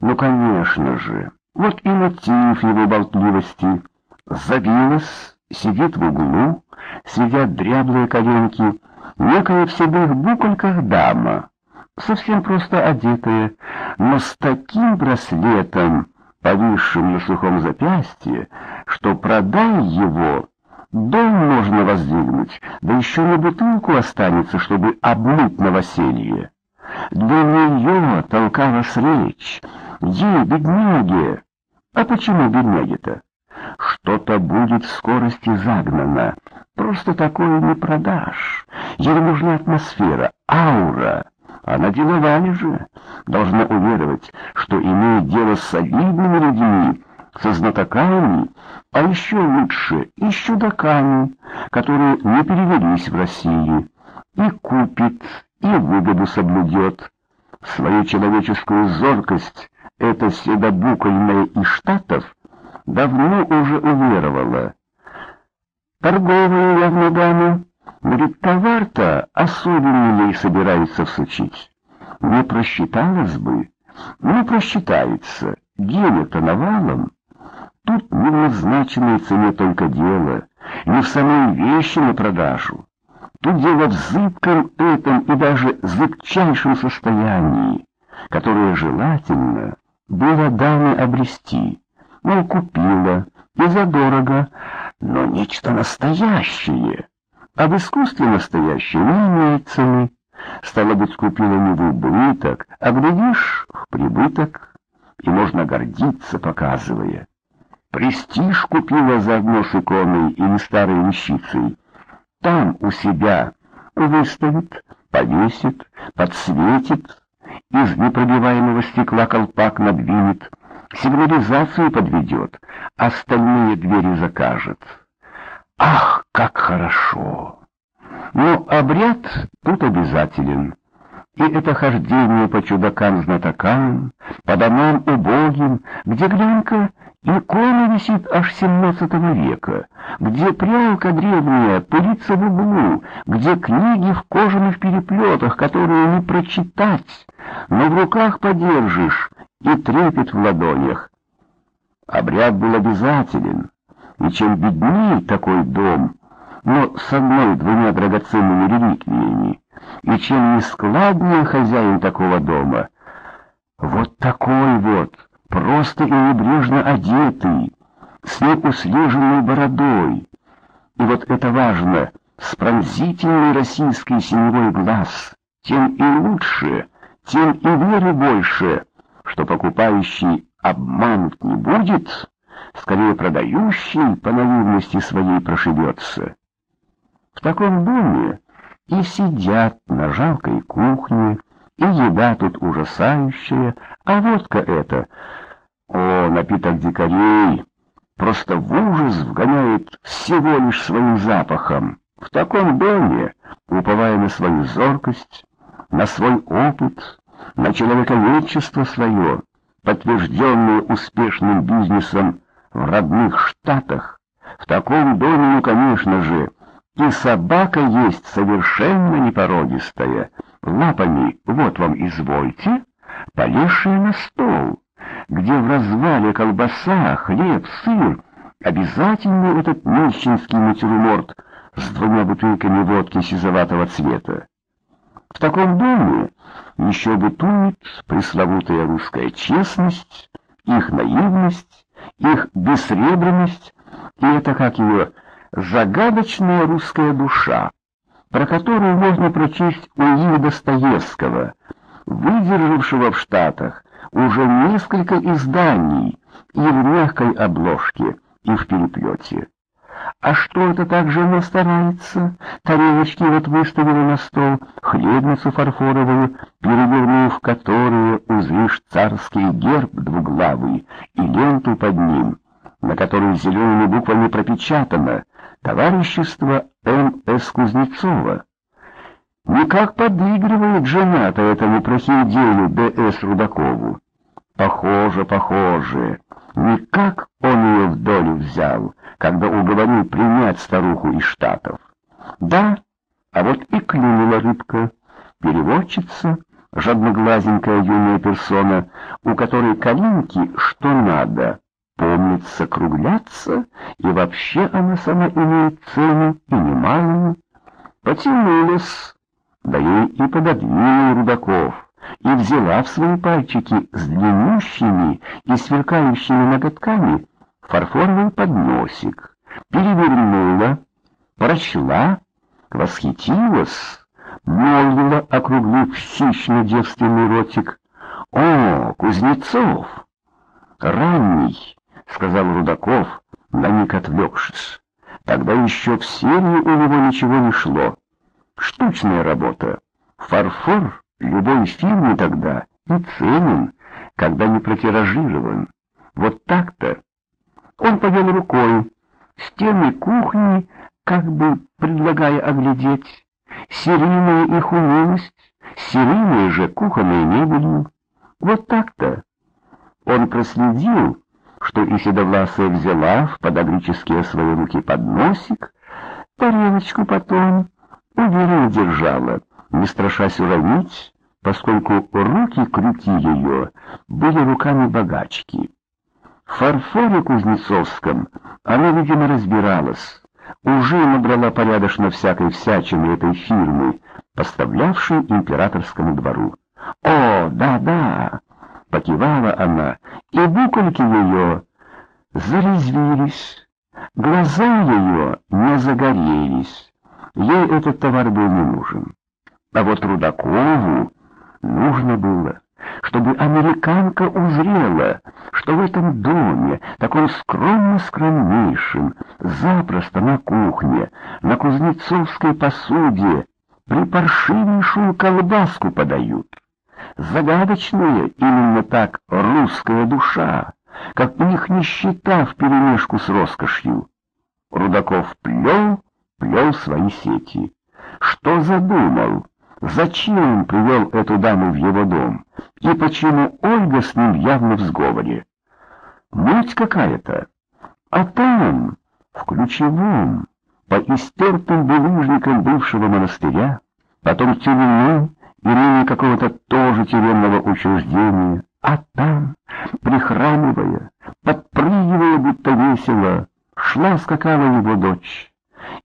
Ну, конечно же, вот и мотив его болтливости. Забилась, сидит в углу, сидят дряблые коленки, некая в седых букольках дама, совсем просто одетая, но с таким браслетом, повисшим на сухом запястье, что продай его, дом можно воздвигнуть, да еще на бутылку останется, чтобы обмыть новоселье. Для нее толкалась речь, ей, бедняге. А почему бедняге-то? Что-то будет в скорости загнано, просто такое не продашь. Ей нужна атмосфера, аура. Она деловая же, должна уверовать, что имеет дело с солидными людьми, со знатоками, а еще лучше и с чудаками, которые не перевелись в России, и купит, и выгоду соблюдет. Свою человеческую зоркость эта седобукольная из Штатов давно уже уверовала. Торговая явно дама, говорит, товар-то особенно ей собирается всучить. Не просчиталась бы, не просчитается, денег-то навалом. Тут не в назначенной цене только дело, не в самой вещи на продажу. Тут дело в зыбком этом и даже зыбчайшем состоянии, которое желательно было даме обрести. Мол, купила, и задорого, но нечто настоящее. А в искусстве настоящее не имеет цены. Стало быть, купила не в убыток, а, глядишь, в прибыток, и можно гордиться, показывая. Престиж купила заодно с иконой или старой вещицей. Там у себя выставит, повесит, подсветит, из непробиваемого стекла колпак надвинет, сигнализацию подведет, остальные двери закажет. Ах, как хорошо! Но обряд тут обязателен. И это хождение по чудакам-знатокам, по домам убогим, где, глянь-ка, икона висит аж семнадцатого века, где прялка древняя пылится в углу, где книги в кожаных переплетах, которые не прочитать, но в руках подержишь и трепет в ладонях. Обряд был обязателен, и чем беднее такой дом, но с одной-двумя драгоценными реликвиями, и чем нескладнее хозяин такого дома, вот такой вот, просто и небрежно одетый, с неуслеженной бородой, и вот это важно, с пронзительной российской синевой глаз, тем и лучше, тем и веры больше, что покупающий обманут не будет, скорее продающий по наивности своей прошибется. В таком доме и сидят на жалкой кухне, и еда тут ужасающая, а водка эта, о, напиток дикарей, просто в ужас вгоняет всего лишь своим запахом. В таком доме, уповая на свою зоркость, на свой опыт, на человековедчество свое, подтвержденное успешным бизнесом в родных штатах, в таком доме, ну, конечно же, и собака есть совершенно непородистая, лапами, вот вам извольте, полезшая на стол, где в развале колбаса, хлеб, сыр, обязательно этот нищенский натюрморт с двумя бутылками водки сизоватого цвета. В таком доме еще бытует пресловутая русская честность, их наивность, их бессребренность, и это как ее загадочная русская душа, про которую можно прочесть у Ильи Достоевского, выдержавшего в Штатах уже несколько изданий и в мягкой обложке, и в переплете. А что это так жена старается? Тарелочки вот выставила на стол, хлебницу фарфоровую, перевернув которые узришь царский герб двуглавый и ленту под ним, на которой зелеными буквами пропечатано «Товарищество М.С. Кузнецова». Никак подыгрывает жена-то этому прохиндею Д.С. Рудакову. Похоже, похоже. Никак он ее в долю взял, когда уговорил принять старуху из Штатов. Да, а вот и клюнула рыбка. Переводчица, жадноглазенькая юная персона, у которой коленки что надо, помнится, круглятся, и вообще она сама имеет цену и немалую, потянулась, да ей и пододвинула Рудаков, и взяла в свои пальчики с длиннющими и сверкающими ноготками фарфоровый подносик, перевернула, прочла, восхитилась, молвила, округлив хищно-девственный ротик. «О, Кузнецов!» «Ранний!» — сказал Рудаков, на миг отвлекшись. Тогда еще в серию у него ничего не шло. Штучная работа. Фарфор любой фирмы тогда и ценен, когда не протиражирован. Вот так-то. Он повел рукой. Стены кухни, как бы предлагая оглядеть. Серийная их умелость, серийная же кухонная мебель. Вот так-то. Он проследил, что и седовласая взяла в подогрические свои руки подносик, тарелочку потом, уверенно держала, не страшась уронить, поскольку руки-крюки ее были руками богачки. В фарфоре кузнецовском она, видимо, разбиралась, уже набрала порядочно всякой всячины этой фирмы, поставлявшей императорскому двору. «О, да-да!» — покивала она, и букольки ее зарезвились, глаза ее не загорелись. Ей этот товар был не нужен. А вот Рудакову нужно было чтобы американка узрела, что в этом доме, таком скромно-скромнейшем, запросто на кухне, на кузнецовской посуде, припаршивейшую колбаску подают. Загадочная именно так русская душа, как у них нищета вперемешку с роскошью. Рудаков плел, плел свои сети. Что задумал? Зачем привел эту даму в его дом? И почему Ольга с ним явно в сговоре? Муть какая-то. А там, в ключевом, по истертым булыжникам бывшего монастыря, потом тюрьмы и ныне какого-то тоже тюремного учреждения, а там, прихрамывая, подпрыгивая, будто весело, шла скакала его дочь.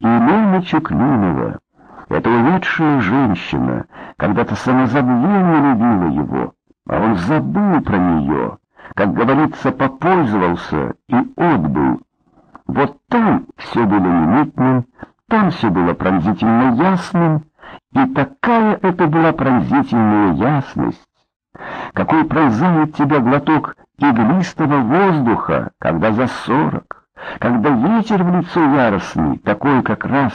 И Лена Чуклинова, эта увядшая женщина когда-то самозабвенно любила его, а он забыл про нее, как говорится, попользовался и отбыл. Вот там все было минутным, там все было пронзительно ясным, и такая это была пронзительная ясность, какой пронзает тебя глоток иглистого воздуха, когда за сорок, когда ветер в лицо яростный, такой как раз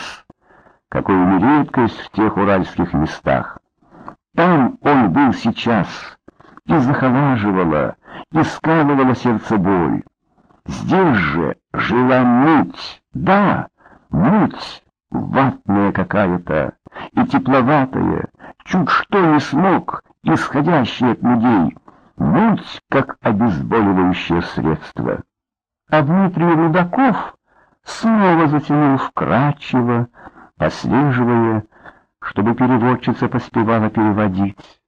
какую редкость в тех уральских местах. Там он был сейчас, и захолаживала, и скалывала сердце боль. Здесь же жила муть, да, муть, ватная какая-то, и тепловатая, чуть что не смог, исходящая от людей, муть, как обезболивающее средство. А Дмитрий Рудаков снова затянул вкрадчиво, послеживая, чтобы переводчица поспевала переводить.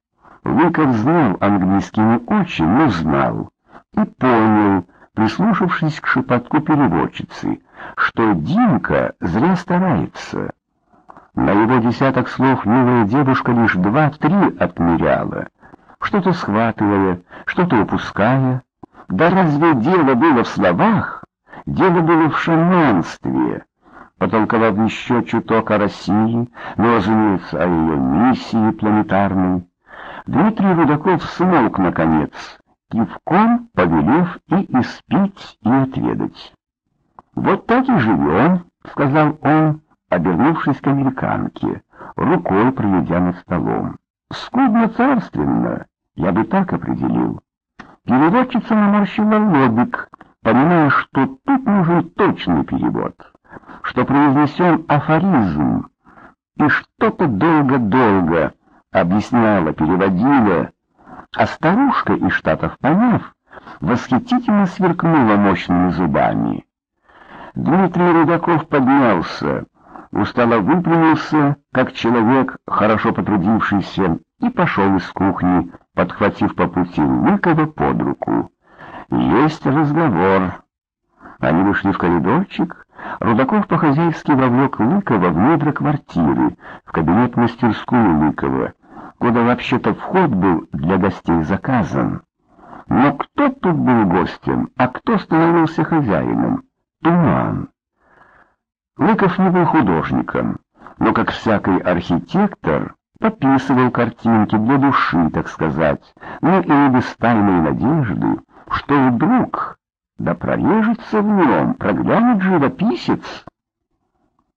Лыков знал английский не очень, но знал и понял, прислушавшись к шепотку переводчицы, что Димка зря старается. На его десяток слов милая девушка лишь два-три отмеряла, что-то схватывая, что-то упуская. Да разве дело было в словах? Дело было в шаманстве потолковав еще чуток о России, но, разумеется, о ее миссии планетарной, Дмитрий Рудаков смолк, наконец, кивком повелев и испить, и отведать. «Вот так и живем», — сказал он, обернувшись к американке, рукой проведя над столом. «Скудно-царственно, я бы так определил». Переводчица наморщила лобик, понимая, что тут нужен точный перевод что произнесен афоризм, и что-то долго-долго объясняла, переводила, а старушка из Штатов, поняв, восхитительно сверкнула мощными зубами. Дмитрий Рудаков поднялся, устало выпрямился, как человек, хорошо потрудившийся, и пошел из кухни, подхватив по пути Лыкова под руку. «Есть разговор». Они вышли в коридорчик. Рудаков по-хозяйски вовлек Лыкова в недра квартиры, в кабинет-мастерскую Лыкова, куда вообще-то вход был для гостей заказан. Но кто тут был гостем, а кто становился хозяином? Туман. Лыков не был художником, но, как всякий архитектор, пописывал картинки для души, так сказать, но и не тайной надежды, что вдруг, да прорежется в нем, проглянет живописец.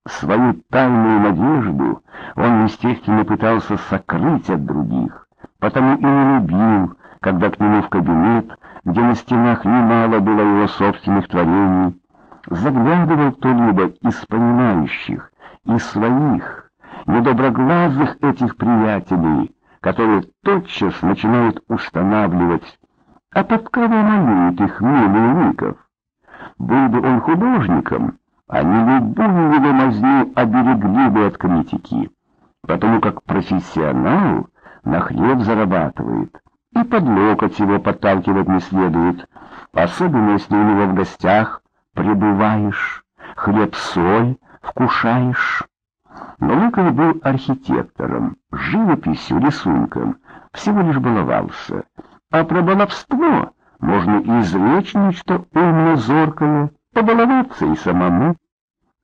Свою тайную надежду он, естественно, пытался сокрыть от других, потому и не любил, когда к нему в кабинет, где на стенах немало было его собственных творений, заглядывал кто-либо из понимающих, из своих, недоброглазых этих приятелей, которые тотчас начинают устанавливать, а под кого малюет их милый Лыков. Был бы он художником, они любую его мазню оберегли бы от критики, потому как профессионал на хлеб зарабатывает, и под локоть его подталкивать не следует, особенно если у него в гостях пребываешь, хлеб-соль вкушаешь. Но Лыков был архитектором, живописью, рисунком, всего лишь баловался. А про баловство можно извлечь нечто умно-зоркое, побаловаться и самому.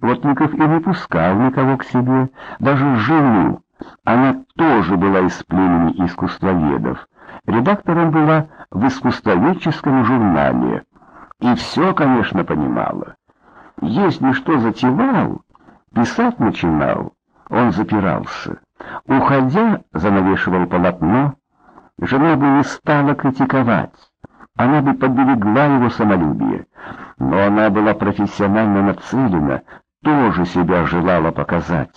Вот Ников и не пускал никого к себе, даже жену. Она тоже была из племени искусствоведов. Редактором была в искусствоведческом журнале. И все, конечно, понимала. Если что затевал, писать начинал, он запирался. Уходя, занавешивал полотно, жена бы не стала критиковать, она бы поберегла его самолюбие, но она была профессионально нацелена, тоже себя желала показать,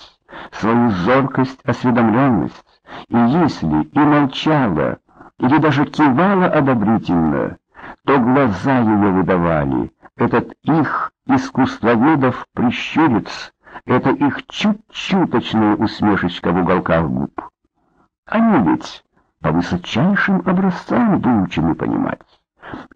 свою зоркость, осведомленность, и если и молчала, или даже кивала одобрительно, то глаза ее выдавали. Этот их искусствоведов прищурец, это их чуть-чуточная усмешечка в уголках губ. Они ведь по высочайшим образцам выучены понимать.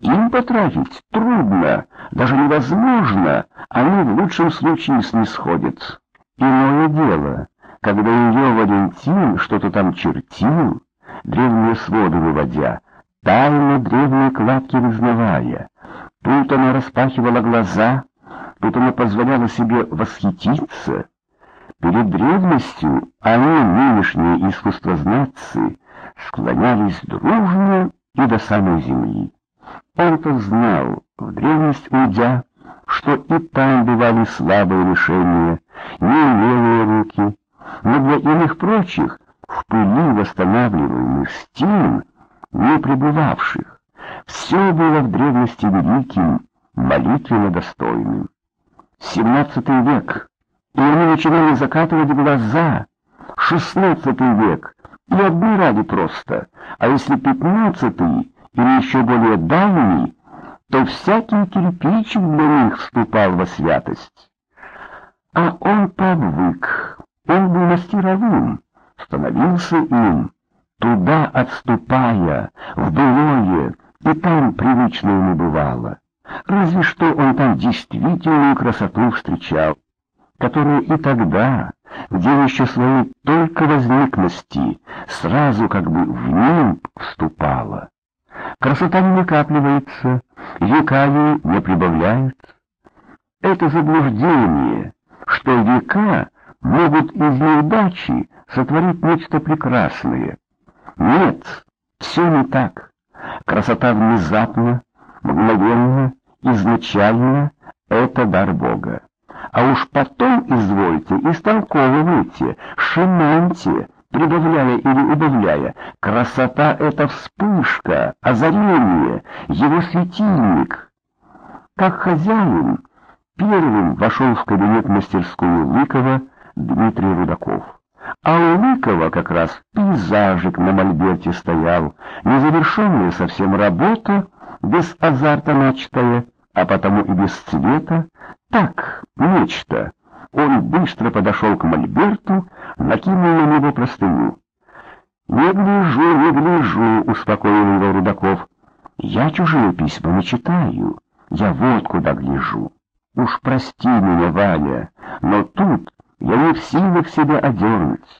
Им потратить трудно, даже невозможно, они в лучшем случае снисходят. Иное дело, когда ее Валентин что-то там чертил, древние своды выводя, тайны древней кладки вызнавая. Тут она распахивала глаза, тут она позволяла себе восхититься. Перед древностью они, нынешние искусствознатцы, склонялись дружно и до самой земли. Он-то знал, в древность уйдя, что и там бывали слабые решения, неумелые руки, но для иных прочих в пыли восстанавливаемых стен не пребывавших. Все было в древности великим, молитвенно достойным. Семнадцатый век, и они начинали закатывать глаза. Шестнадцатый век, и одни ради просто, а если пятнадцатый или еще более дальний, то всякий кирпичик для них вступал во святость. А он повык, он был мастеровым, становился им, туда отступая, в былое, и там привычно ему бывало. Разве что он там действительную красоту встречал, которая и тогда, где еще своей только возникности, сразу как бы в ним вступала. Красота не накапливается, века ей не прибавляют. Это заблуждение, что века могут из неудачи сотворить нечто прекрасное. Нет, все не так. Красота внезапно, мгновенно, изначально — это дар Бога. А уж потом, извольте, истолковывайте, шимоньте, прибавляя или убавляя. Красота — это вспышка, озарение, его светильник. Как хозяин первым вошел в кабинет-мастерскую Лыкова Дмитрий Рудаков. А у Лыкова как раз пейзажик на мольберте стоял, незавершенная совсем работа, без азарта начатая, а потому и без цвета, так, нечто, Он быстро подошел к Мольберту, накинул на него простыню. «Не гляжу, не гляжу», — успокоил его Рудаков. «Я чужие письма не читаю, я вот куда гляжу. Уж прости меня, Валя, но тут я не в силах себя одернуть.